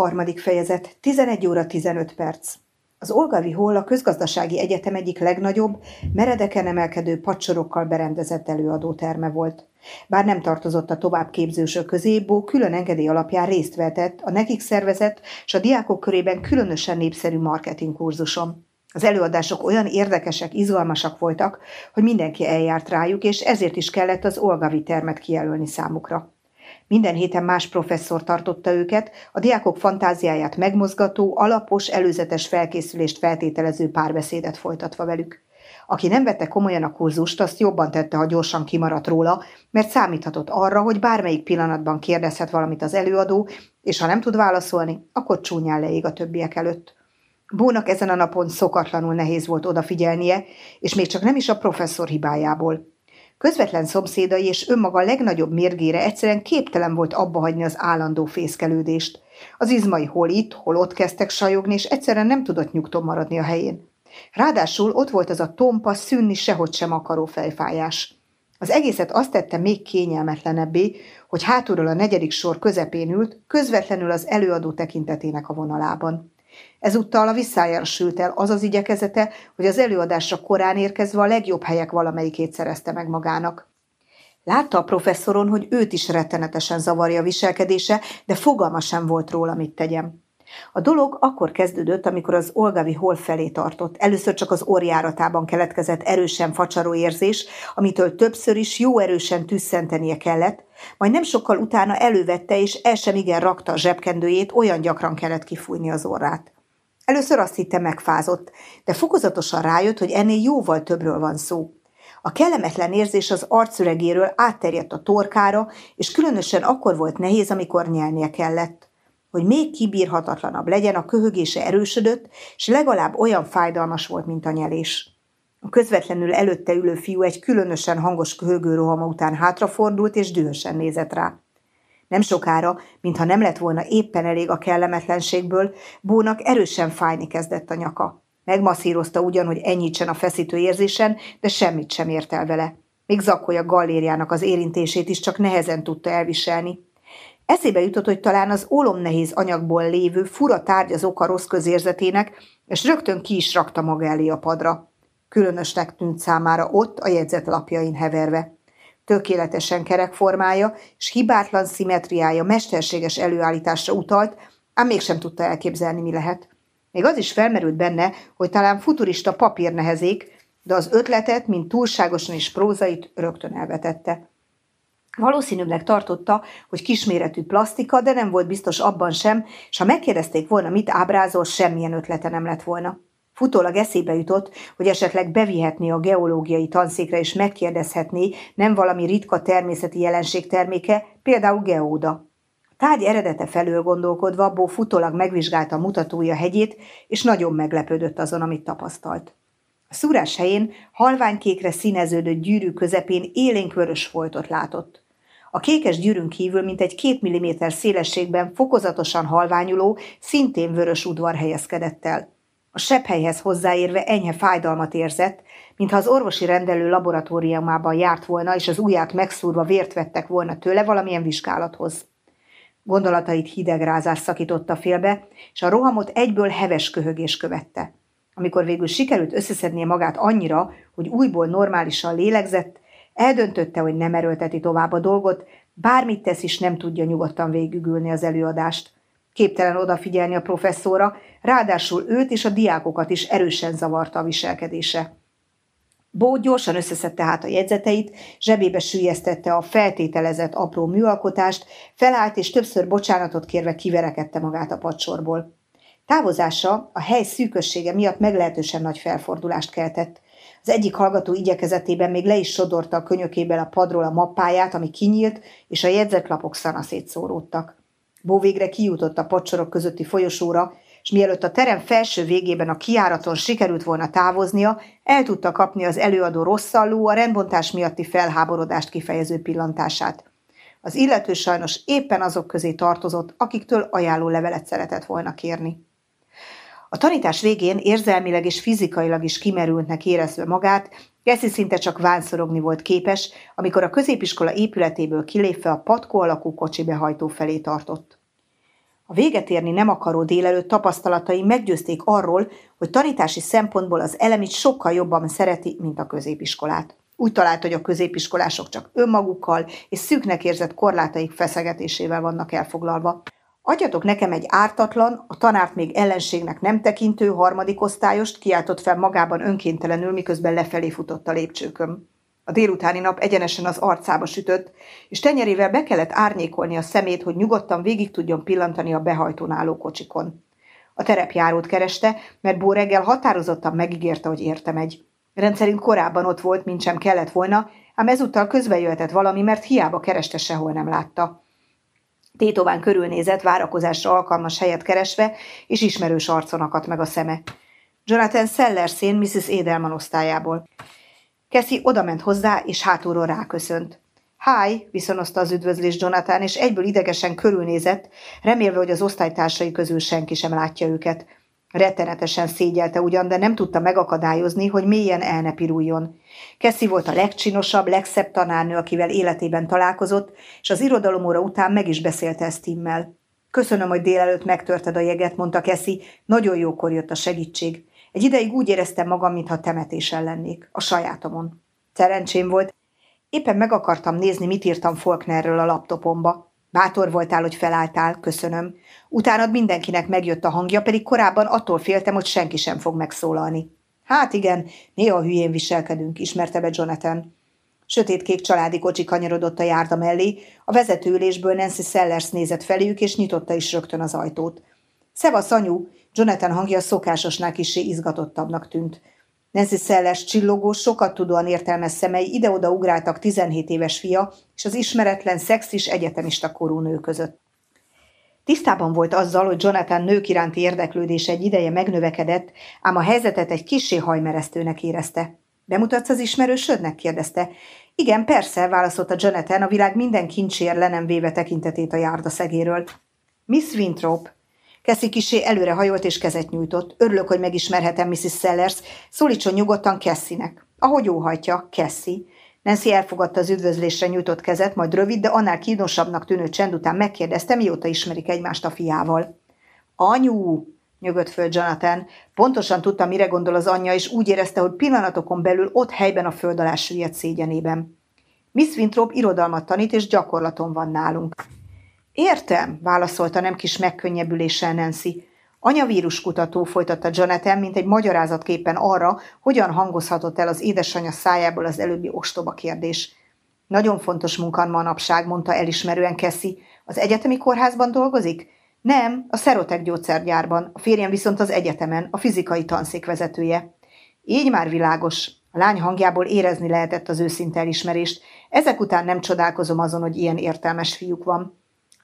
Harmadik fejezet, 11 óra 15 perc. Az Olgavi Hall a közgazdasági egyetem egyik legnagyobb, meredeken emelkedő pacsorokkal berendezett előadóterme volt. Bár nem tartozott a továbbképzősök közé, Bó külön engedély alapján részt vetett a nekik szervezett és a diákok körében különösen népszerű marketing kurzuson. Az előadások olyan érdekesek, izgalmasak voltak, hogy mindenki eljárt rájuk, és ezért is kellett az Olgavi termet kijelölni számukra. Minden héten más professzor tartotta őket, a diákok fantáziáját megmozgató, alapos, előzetes felkészülést feltételező párbeszédet folytatva velük. Aki nem vette komolyan a kurzust, azt jobban tette, ha gyorsan kimaradt róla, mert számíthatott arra, hogy bármelyik pillanatban kérdezhet valamit az előadó, és ha nem tud válaszolni, akkor csúnyán leég a többiek előtt. Bónak ezen a napon szokatlanul nehéz volt odafigyelnie, és még csak nem is a professzor hibájából. Közvetlen szomszédai és önmaga legnagyobb mérgére egyszerűen képtelen volt abbahagyni az állandó fészkelődést. Az izmai hol itt, hol ott kezdtek sajogni, és egyszerűen nem tudott nyugton maradni a helyén. Ráadásul ott volt az a tompa, szűnni sehogy sem akaró fejfájás. Az egészet azt tette még kényelmetlenebbé, hogy hátulról a negyedik sor közepén ült, közvetlenül az előadó tekintetének a vonalában. Ezúttal a visszájára sült el az az igyekezete, hogy az előadásra korán érkezve a legjobb helyek valamelyikét szerezte meg magának. Látta a professzoron, hogy őt is rettenetesen zavarja a viselkedése, de fogalma sem volt róla, mit tegyem. A dolog akkor kezdődött, amikor az Olgavi hol felé tartott. Először csak az orjáratában keletkezett erősen facsaró érzés, amitől többször is jó erősen tüsszentenie kellett, majd nem sokkal utána elővette és el sem igen rakta a zsebkendőjét, olyan gyakran kellett kifújni az orrát. Először azt hitte megfázott, de fokozatosan rájött, hogy ennél jóval többről van szó. A kellemetlen érzés az arcüregéről átterjedt a torkára, és különösen akkor volt nehéz, amikor nyelnie kellett. Hogy még kibírhatatlanabb legyen, a köhögése erősödött, és legalább olyan fájdalmas volt, mint a nyelés. A közvetlenül előtte ülő fiú egy különösen hangos köhögő rohama után hátrafordult, és dühösen nézett rá. Nem sokára, mintha nem lett volna éppen elég a kellemetlenségből, Bónak erősen fájni kezdett a nyaka. Megmasszírozta ugyan, hogy enyhítsen a feszítő érzésen, de semmit sem ért el vele. Még zakkolja gallériának az érintését is csak nehezen tudta elviselni. Eszébe jutott, hogy talán az nehéz anyagból lévő fura tárgy az oka rossz közérzetének, és rögtön ki is rakta maga elé a padra. Különösnek tűnt számára ott a jegyzetlapjain heverve tökéletesen kerek formája és hibátlan szimetriája mesterséges előállításra utalt, ám mégsem tudta elképzelni, mi lehet. Még az is felmerült benne, hogy talán futurista papír nehezék, de az ötletet, mint túlságosan is prózait rögtön elvetette. Valószínűleg tartotta, hogy kisméretű plastika, de nem volt biztos abban sem, és ha megkérdezték volna, mit ábrázol, semmilyen ötlete nem lett volna. Futólag eszébe jutott, hogy esetleg bevihetné a geológiai tanszékre és megkérdezhetné, nem valami ritka természeti jelenség terméke, például geóda. A tárgy eredete felől gondolkodva, Bó futólag megvizsgálta a mutatója hegyét, és nagyon meglepődött azon, amit tapasztalt. A szúrás helyén halványkékre színeződött gyűrű közepén élénkvörös foltot látott. A kékes gyűrűn kívül mint egy két milliméter szélességben fokozatosan halványuló, szintén vörös udvar helyezkedett el. A sepphelyhez hozzáérve enyhe fájdalmat érzett, mintha az orvosi rendelő laboratóriumában járt volna, és az ujját megszúrva vért vettek volna tőle valamilyen vizsgálathoz. Gondolatait hidegrázás szakította félbe, és a rohamot egyből heves köhögés követte. Amikor végül sikerült összeszednie magát annyira, hogy újból normálisan lélegzett, eldöntötte, hogy nem erőlteti tovább a dolgot, bármit tesz is nem tudja nyugodtan végigülni az előadást – Képtelen odafigyelni a professzóra, ráadásul őt és a diákokat is erősen zavarta a viselkedése. Bó gyorsan összeszedte hát a jegyzeteit, zsebébe sűjesztette a feltételezett apró műalkotást, felállt és többször bocsánatot kérve kiverekedte magát a padsorból. Távozása a hely szűkössége miatt meglehetősen nagy felfordulást keltett. Az egyik hallgató igyekezetében még le is sodorta a könyökéből a padról a mappáját, ami kinyílt, és a jegyzetlapok szanaszét szóródtak. Bó végre kijutott a pocsorok közötti folyosóra, és mielőtt a terem felső végében a kiáraton sikerült volna távoznia, el tudta kapni az előadó rosszalló a rendbontás miatti felháborodást kifejező pillantását. Az illető sajnos éppen azok közé tartozott, akiktől ajánló levelet szeretett volna kérni. A tanítás végén érzelmileg és fizikailag is kimerültnek érezve magát, Geszi szinte csak vánszorogni volt képes, amikor a középiskola épületéből kilépve a patkó alakú kocsi behajtó felé tartott. A véget érni nem akaró délelőtt tapasztalatai meggyőzték arról, hogy tanítási szempontból az elemit sokkal jobban szereti, mint a középiskolát. Úgy talált, hogy a középiskolások csak önmagukkal és szűknek érzett korlátaik feszegetésével vannak elfoglalva. Adjatok nekem egy ártatlan, a tanárt még ellenségnek nem tekintő harmadik osztályost, kiáltott fel magában önkéntelenül, miközben lefelé futott a lépcsőkön. A délutáni nap egyenesen az arcába sütött, és tenyerével be kellett árnyékolni a szemét, hogy nyugodtan végig tudjon pillantani a behajtón álló kocsikon. A terepjárót kereste, mert Bó reggel határozottan megígérte, hogy érte megy. Rendszerint korábban ott volt, mint sem kellett volna, ám ezúttal közbejöhetett valami, mert hiába kereste, sehol nem látta. Tétován körülnézett, várakozásra alkalmas helyet keresve, és ismerős arcon akadt meg a szeme. Jonathan Sellerszén Mrs. Edelman osztályából. Keszi odament hozzá, és hátulról ráköszönt. Háj, viszonozta az üdvözlés Jonathan, és egyből idegesen körülnézett, remélve, hogy az osztálytársai közül senki sem látja őket. Rettenetesen szégyelte ugyan, de nem tudta megakadályozni, hogy mélyen el ne piruljon. Keszi volt a legcsinosabb, legszebb tanárnő, akivel életében találkozott, és az irodalomóra után meg is beszélte ezt Timmel. Köszönöm, hogy délelőtt megtörted a jeget, mondta Keszi, nagyon jókor jött a segítség. Egy ideig úgy éreztem magam, mintha temetésen lennék, a sajátomon. Szerencsém volt, éppen meg akartam nézni, mit írtam Faulknerről a laptopomba. Bátor voltál, hogy felálltál, köszönöm. Utánad mindenkinek megjött a hangja, pedig korábban attól féltem, hogy senki sem fog megszólalni. Hát igen, néha hülyén viselkedünk, ismerte be Jonathan. Sötétkék családi kocsi kanyarodott a járda mellé, a vezetőülésből Nancy Sellers nézett feléjük, és nyitotta is rögtön az ajtót. Szevasz, anyu! Jonathan hangja szokásosnál kisé izgatottabbnak tűnt. Nancy Sellers csillogó, sokat tudóan értelmes szemei ide-oda ugráltak 17 éves fia és az ismeretlen szexis egyetemista korú nő között. Tisztában volt azzal, hogy Jonathan nők iránti érdeklődése egy ideje megnövekedett, ám a helyzetet egy kisé hajmeresztőnek érezte. Bemutatsz az ismerősödnek? kérdezte. Igen, persze, válaszolta Jonathan, a világ minden kincsér le nem véve tekintetét a járda szegéről. Miss Winthrop, Keszi kisé előre hajolt és kezet nyújtott. Örülök, hogy megismerhetem Mrs. Sellers. Szólítson nyugodtan Kessinek. Ahogy óhajtja, Kessi. Nancy elfogadta az üdvözlésre nyújtott kezet, majd rövid, de annál kínosabbnak tűnő csend után megkérdezte, mióta ismerik egymást a fiával. Anyu, nyögött föl Jonathan. Pontosan tudta, mire gondol az anyja, és úgy érezte, hogy pillanatokon belül ott helyben a föld alá süllyedt szégyenében. Miss Winthrop irodalmat tanít, és gyakorlaton van nálunk. Értem, válaszolta nem kis megkönnyebbüléssel Nancy. Anyavíruskutató folytatta Jonathan, mint egy magyarázatképpen arra, hogyan hangozhatott el az édesanyja szájából az előbbi ostoba kérdés. Nagyon fontos munkan manapság, mondta elismerően Kessi. Az egyetemi kórházban dolgozik? Nem, a Szerotek gyógyszergyárban, a férjem viszont az egyetemen, a fizikai tanszék vezetője. Így már világos. A lány hangjából érezni lehetett az őszinte elismerést. Ezek után nem csodálkozom azon, hogy ilyen értelmes fiúk van.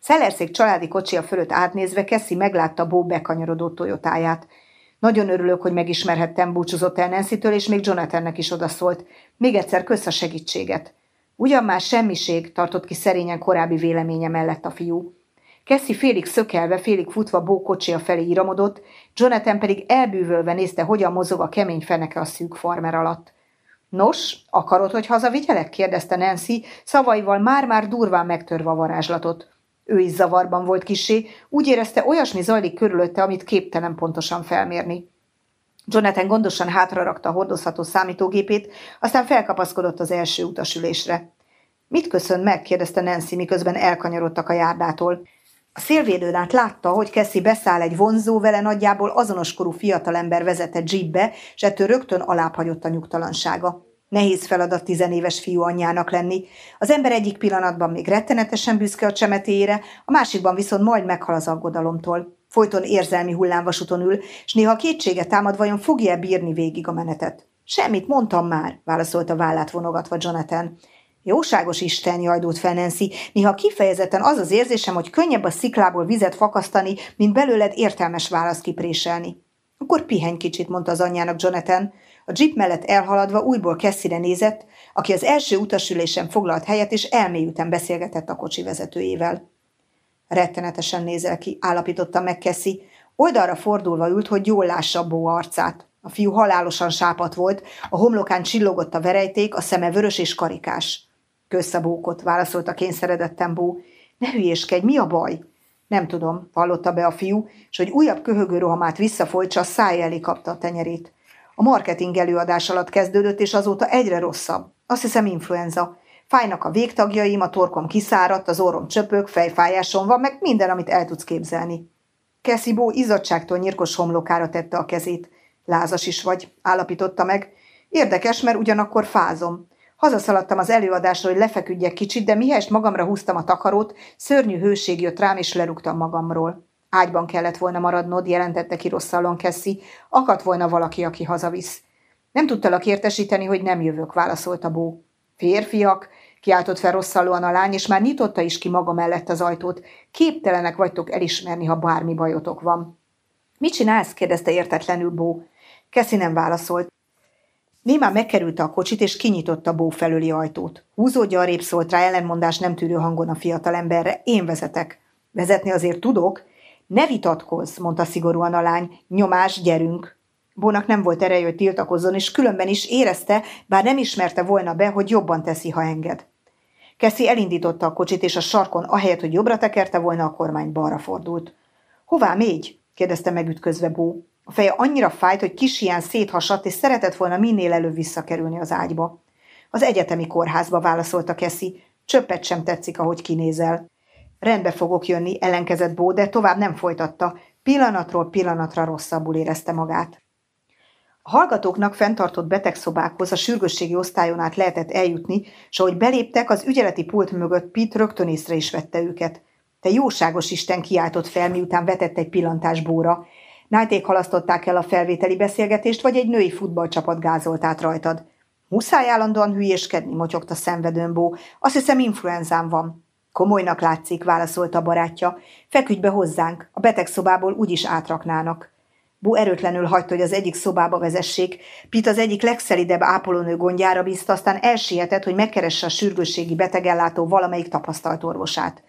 Szellerszék családi kocsia fölött átnézve Keszi meglátta Bó bekanyarodó toyotáját. Nagyon örülök, hogy megismerhettem, búcsúzott el Nancy-től, és még Jonathannek is odaszólt. Még egyszer kösz a segítséget. Ugyan már semmiség, tartott ki szerényen korábbi véleménye mellett a fiú. Keszi félig szökelve, félig futva Bó kocsia felé iramodott, Jonathan pedig elbűvölve nézte, hogyan mozog a kemény feneke a szűk farmer alatt. Nos, akarod, hogy hazavigyelek? kérdezte Nancy, szavaival már-már durván megtörve a varázslatot. Ő is zavarban volt kisé, úgy érezte, olyasmi zajlik körülötte, amit képtelen pontosan felmérni. Jonathan gondosan hátrarakta a hordozható számítógépét, aztán felkapaszkodott az első utasülésre. Mit köszön meg? kérdezte Nancy, miközben elkanyarodtak a járdától. A szélvédőn át látta, hogy Kessi beszáll egy vonzó, vele nagyjából azonoskorú fiatalember vezetett jeepbe, és ettől rögtön alábbhagyott a nyugtalansága. Nehéz feladat tizenéves fiú anyjának lenni. Az ember egyik pillanatban még rettenetesen büszke a csemetéjére, a másikban viszont majd meghal az aggodalomtól. Folyton érzelmi hullámvasúton ül, és néha kétsége támad, vajon fogja-e bírni végig a menetet. Semmit mondtam már, válaszolta vállát vonogatva Jonathan. Jóságos Isten, jajdult fel Nancy, néha kifejezetten az az érzésem, hogy könnyebb a sziklából vizet fakasztani, mint belőled értelmes választ kipréselni. Akkor pihenj kicsit, mondta az anyjának Jonathan. A jeep mellett elhaladva újból Kesszire nézett, aki az első utasülésen foglalt helyet, és elmélyülten beszélgetett a kocsi vezetőjével. Rettenetesen nézel ki, állapította meg Kessi. Oldalra fordulva ült, hogy jól lássa Bó arcát. A fiú halálosan sápat volt, a homlokán csillogott a verejték, a szeme vörös és karikás. Kösz a bókot, válaszolta kényszeredetten Bó. Ne hülyéskedj, mi a baj? Nem tudom, vallotta be a fiú, és hogy újabb köhögő rohamát visszafolytsa, a száj elé kapta a tenyerét. A marketing előadás alatt kezdődött, és azóta egyre rosszabb. Azt hiszem influenza. Fájnak a végtagjaim, a torkom kiszáradt, az orrom csöpög, fejfájásom van, meg minden, amit el tudsz képzelni. Keszibó izzadságtól nyírkos homlokára tette a kezét. Lázas is vagy, állapította meg. Érdekes, mert ugyanakkor fázom. Hazaszaladtam az előadásra, hogy lefeküdjek kicsit, de mihelyest magamra húztam a takarót, szörnyű hőség jött rám, és lerúgtam magamról. Ágyban kellett volna maradnod, jelentette ki rosszallon Kessi. Akadt volna valaki, aki hazavisz. Nem tudtalak értesíteni, hogy nem jövök, válaszolta Bó. Férfiak, kiáltott fel rosszallóan a lány, és már nyitotta is ki maga mellett az ajtót. Képtelenek vagytok elismerni, ha bármi bajotok van. Mit csinálsz? kérdezte értetlenül Bó. Keszi nem válaszolt. Némán megkerülte a kocsit, és kinyitotta Bó felőli ajtót. Húzódja a szólt rá ellenmondás nem tűrő hangon a fiatalemberre. Én vezetek. Vezetni azért tudok? Ne vitatkozz, mondta szigorúan a lány. Nyomás, gyerünk. Bónak nem volt ereje, hogy tiltakozzon, és különben is érezte, bár nem ismerte volna be, hogy jobban teszi, ha enged. Keszi elindította a kocsit, és a sarkon, ahelyett, hogy jobbra tekerte volna, a kormány balra fordult. Hová mégy? kérdezte megütközve Bó. A feje annyira fájt, hogy kis ilyen széthasadt, és szeretett volna minél előbb visszakerülni az ágyba. Az egyetemi kórházba válaszolta Keszi. Csöppet sem tetszik, ahogy kinézel. Rendbe fogok jönni, ellenkezett Bó, de tovább nem folytatta. Pillanatról pillanatra rosszabbul érezte magát. A hallgatóknak fenntartott betegszobákhoz a sürgősségi osztályon át lehetett eljutni, és ahogy beléptek, az ügyeleti pult mögött Pit rögtön észre is vette őket. Te jóságos Isten kiáltott fel, miután vetett egy pillantás bóra. Nájték halasztották el a felvételi beszélgetést, vagy egy női futballcsapat gázolt át rajtad. Muszáj állandóan hülyéskedni, motyogta szenvedőn Bó. Azt hiszem, influenzám van. Komolynak látszik, válaszolta barátja. Feküdj be hozzánk, a betegszobából úgyis átraknának. Bó erőtlenül hagyta, hogy az egyik szobába vezessék. Pit az egyik legszelidebb ápolónő gondjára bízta, aztán elsietett, hogy megkeresse a sürgősségi betegellátó valamelyik tapasztalt orvosát.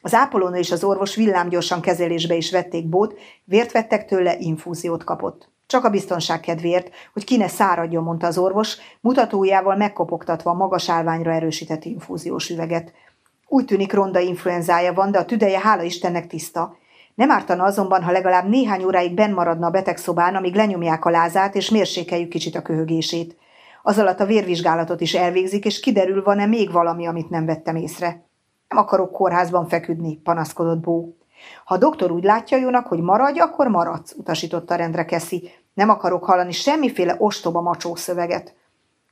Az ápolónő és az orvos villámgyorsan kezelésbe is vették Bót, vért vettek tőle, infúziót kapott. Csak a biztonság kedvéért, hogy ki ne száradjon, mondta az orvos, mutatójával megkopogtatva a magas állványra erősített infúziós üveget. Úgy tűnik ronda influenzája van, de a tüdeje hála Istennek tiszta. Nem ártana azonban, ha legalább néhány óráig benn maradna a betegszobán, amíg lenyomják a lázát, és mérsékeljük kicsit a köhögését. Az alatt a vérvizsgálatot is elvégzik, és kiderül, van-e még valami, amit nem vettem észre. Nem akarok kórházban feküdni, panaszkodott Bó. Ha a doktor úgy látja jónak, hogy maradj, akkor maradsz, utasította rendre Keszi. Nem akarok hallani semmiféle ostoba macsó szöveget.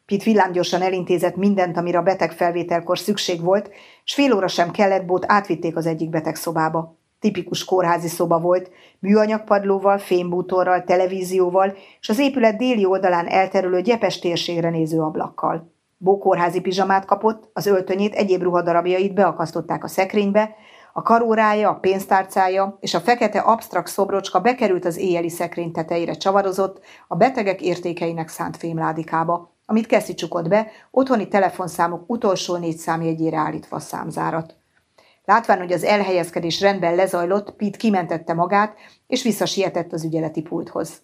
Pitt villámgyorsan elintézett mindent, amire a betegfelvételkor szükség volt, s fél óra sem kellett, bót átvitték az egyik betegszobába. Tipikus kórházi szoba volt, műanyagpadlóval, fémbútorral, televízióval, és az épület déli oldalán elterülő gyepes térségre néző ablakkal. Bó kórházi pizsamát kapott, az öltönyét, egyéb ruhadarabjait beakasztották a szekrénybe, a karórája, a pénztárcája és a fekete absztrakt szobrocska bekerült az éjjeli szekrény tetejére csavarozott, a betegek értékeinek szánt fémládikába, amit Keszi csukott be, otthoni telefonszámok utolsó négy számjegyére állítva a számzárat. Látván, hogy az elhelyezkedés rendben lezajlott, Pete kimentette magát, és visszasietett az ügyeleti pulthoz.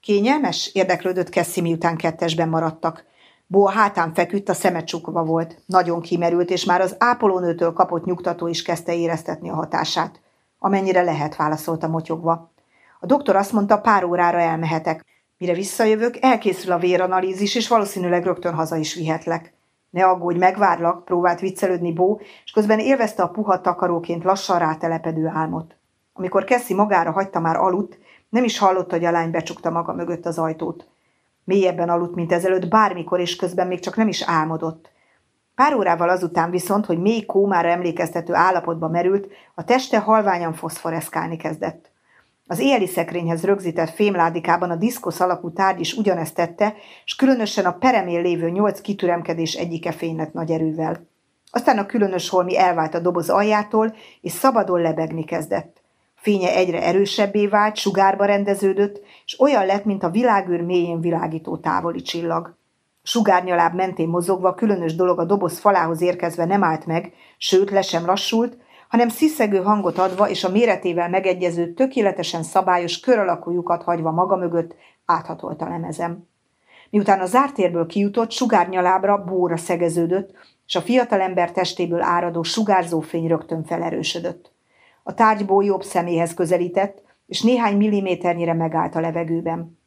Kényelmes? érdeklődött Kessi, miután kettesben maradtak. Bo a hátán feküdt, a szeme csukva volt. Nagyon kimerült, és már az ápolónőtől kapott nyugtató is kezdte éreztetni a hatását. Amennyire lehet, válaszolta motyogva. A doktor azt mondta, pár órára elmehetek. Mire visszajövök, elkészül a véranalízis, és valószínűleg rögtön haza is vihetlek. Ne aggódj, megvárlak, próbált viccelődni Bó, és közben élvezte a puha takaróként lassan rátelepedő álmot. Amikor Keszi magára hagyta már aludt, nem is hallotta, hogy a lány becsukta maga mögött az ajtót. Mélyebben aludt, mint ezelőtt, bármikor, és közben még csak nem is álmodott. Pár órával azután viszont, hogy mély kómára emlékeztető állapotba merült, a teste halványan foszforeszkálni kezdett. Az éjjeli szekrényhez rögzített fémládikában a diszkosz alakú tárgy is ugyanezt tette, és különösen a peremén lévő nyolc kitüremkedés egyike fénylett nagy erővel. Aztán a különös holmi elvált a doboz aljától, és szabadon lebegni kezdett. Fénye egyre erősebbé vált, sugárba rendeződött, és olyan lett, mint a világűr mélyén világító távoli csillag. Sugárnyaláb mentén mozogva különös dolog a doboz falához érkezve nem állt meg, sőt le sem lassult, hanem sziszegő hangot adva és a méretével megegyező, tökéletesen szabályos kör alakú lyukat hagyva maga mögött áthatolt a lemezem. Miután a zártérből kijutott, sugárnyalábra bóra szegeződött, és a fiatalember testéből áradó sugárzó fény rögtön felerősödött. A tárgyból jobb szeméhez közelített, és néhány milliméternyire megállt a levegőben.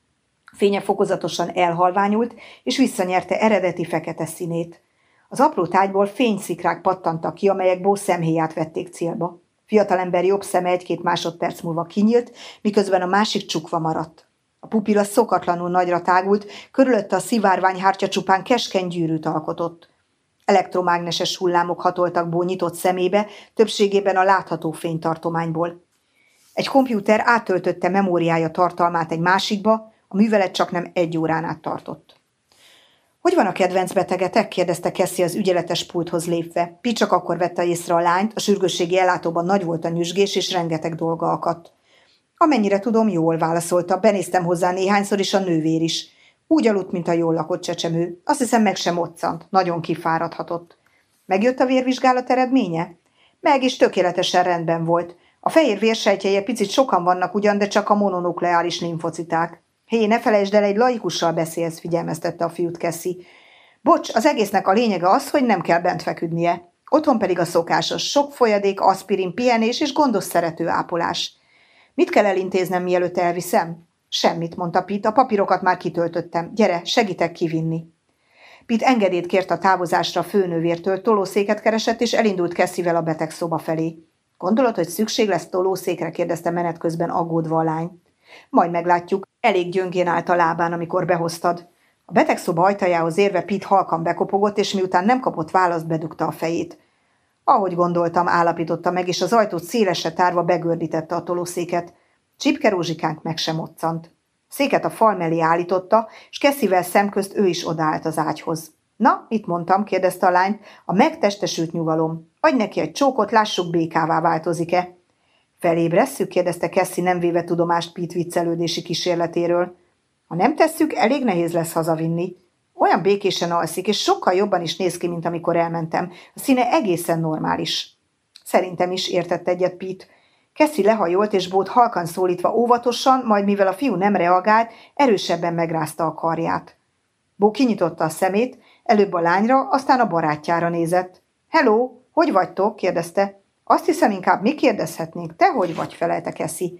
Fénye fokozatosan elhalványult, és visszanyerte eredeti fekete színét. Az apró tájból fényszikrák pattantak ki, amelyek szemhéját vették célba. Fiatalember jobb szeme egy-két másodperc múlva kinyílt, miközben a másik csukva maradt. A pupilla szokatlanul nagyra tágult, körülötte a szivárvány hártya csupán keskeny gyűrűt alkotott. Elektromágneses hullámok hatoltak Bó nyitott szemébe, többségében a látható fénytartományból. Egy kompjúter átöltötte memóriája tartalmát egy másikba, a művelet csak nem egy órán át tartott. Hogy van a kedvenc betegetek? kérdezte Kessi az ügyeletes pulthoz lépve. Pi csak akkor vette észre a lányt, a sürgősségi ellátóban nagy volt a nyüzsgés, és rengeteg dolga akadt. Amennyire tudom, jól válaszolta, benéztem hozzá néhányszor, is a nővér is. Úgy aludt, mint a jól lakott csecsemő. Azt hiszem, meg sem moccant. Nagyon kifáradhatott. Megjött a vérvizsgálat eredménye? Meg is tökéletesen rendben volt. A fehér vérsejtjei picit sokan vannak ugyan, de csak a mononukleáris limfociták. Hé, ne felejtsd el, egy laikussal beszélsz, figyelmeztette a fiút Keszi. Bocs, az egésznek a lényege az, hogy nem kell bent feküdnie. Otthon pedig a szokásos sok folyadék, aspirin, pihenés és gondos szerető ápolás. Mit kell elintéznem, mielőtt elviszem? Semmit, mondta Pit, a papírokat már kitöltöttem. Gyere, segítek kivinni. Pit engedélyt kért a távozásra a főnővértől, tolószéket keresett, és elindult Kesszivel a beteg szoba felé. Gondolod, hogy szükség lesz tolószékre? kérdezte menet közben aggódva a lány. Majd meglátjuk. Elég gyöngén állt a lábán, amikor behoztad. A betegszoba ajtajához érve Pit halkan bekopogott, és miután nem kapott választ, bedugta a fejét. Ahogy gondoltam, állapította meg, és az ajtót szélesre tárva begördítette a tolószéket. Csipke rózsikánk meg sem moccant. Széket a fal mellé állította, és Keszivel szemközt ő is odaállt az ágyhoz. Na, mit mondtam? kérdezte a lány. A megtestesült nyugalom. Adj neki egy csókot, lássuk, békává változik-e. Felébresszük? kérdezte Kessi nem véve tudomást Pete viccelődési kísérletéről. Ha nem tesszük, elég nehéz lesz hazavinni. Olyan békésen alszik, és sokkal jobban is néz ki, mint amikor elmentem. A színe egészen normális. Szerintem is értett egyet Pete. Kessi lehajolt, és Bót halkan szólítva óvatosan, majd mivel a fiú nem reagált, erősebben megrázta a karját. Bó kinyitotta a szemét, előbb a lányra, aztán a barátjára nézett. – Hello, hogy vagytok? – kérdezte. Azt hiszem, inkább mi kérdezhetnénk. Te hogy vagy, felelte Keszi.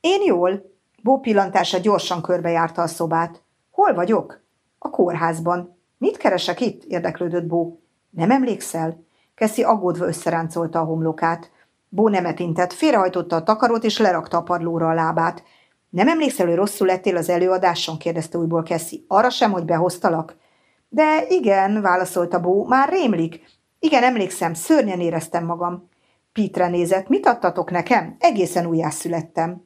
Én jól. Bó pillantása gyorsan körbejárta a szobát. Hol vagyok? A kórházban. Mit keresek itt? érdeklődött Bó. Nem emlékszel? Keszi aggódva összeráncolta a homlokát. Bó nemet intett, félrehajtotta a takarót, és lerakta a padlóra a lábát. Nem emlékszel, hogy rosszul lettél az előadáson? kérdezte újból Keszi. Arra sem, hogy behoztalak? De igen, válaszolta Bó, már rémlik. Igen, emlékszem, szörnyen éreztem magam. Pitre nézett, mit adtatok nekem? Egészen újjászülettem.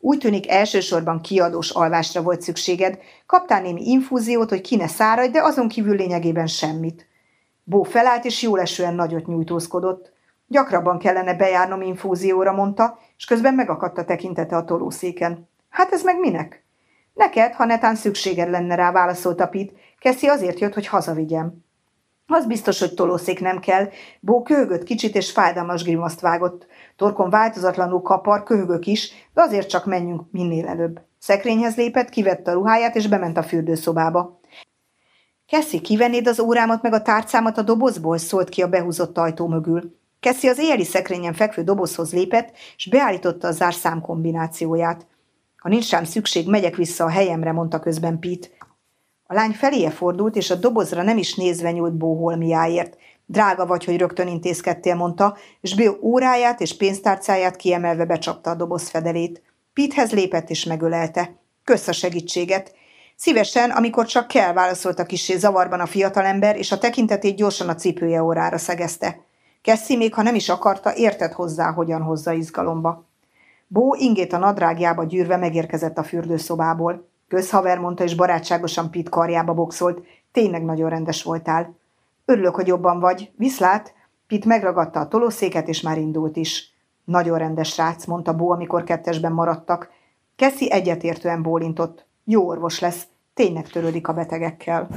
Úgy tűnik elsősorban kiadós alvásra volt szükséged, kaptál némi infúziót, hogy ki ne száradj, de azon kívül lényegében semmit. Bó felállt, és jól esően nagyot nyújtózkodott. Gyakrabban kellene bejárnom infúzióra, mondta, és közben megakadt a tekintete a tolószéken. Hát ez meg minek? Neked, ha netán szükséged lenne rá, válaszolta Pit. Keszi azért jött, hogy hazavigyem. Az biztos, hogy tolószék nem kell. Bó köhögött kicsit, és fájdalmas grimaszt vágott. Torkon változatlanul kapar, köhögök is, de azért csak menjünk minél előbb. Szekrényhez lépett, kivette a ruháját, és bement a fürdőszobába. Keszi, kivennéd az órámat meg a tárcámat a dobozból? szólt ki a behúzott ajtó mögül. Keszi az éjjeli szekrényen fekvő dobozhoz lépett, és beállította a zárszám kombinációját. Ha nincs rám szükség, megyek vissza a helyemre, mondta közben Pete. A lány feléje fordult, és a dobozra nem is nézve nyújt bóholmiáért. Drága vagy, hogy rögtön intézkedtél, mondta, és Bill óráját és pénztárcáját kiemelve becsapta a doboz fedelét. Pithez lépett és megölelte. Kösz a segítséget. Szívesen, amikor csak kell, válaszolta kisé zavarban a fiatalember, és a tekintetét gyorsan a cipője órára szegezte. Kessi, még ha nem is akarta, értett hozzá, hogyan hozza izgalomba. Bó ingét a nadrágjába gyűrve megérkezett a fürdőszobából. Közhaver mondta, és barátságosan Pit karjába boxolt. Tényleg nagyon rendes voltál. Örülök, hogy jobban vagy. Viszlát? Pit megragadta a tolószéket, és már indult is. Nagyon rendes srác, mondta Bó, amikor kettesben maradtak. Keszi egyetértően bólintott. Jó orvos lesz, tényleg törődik a betegekkel.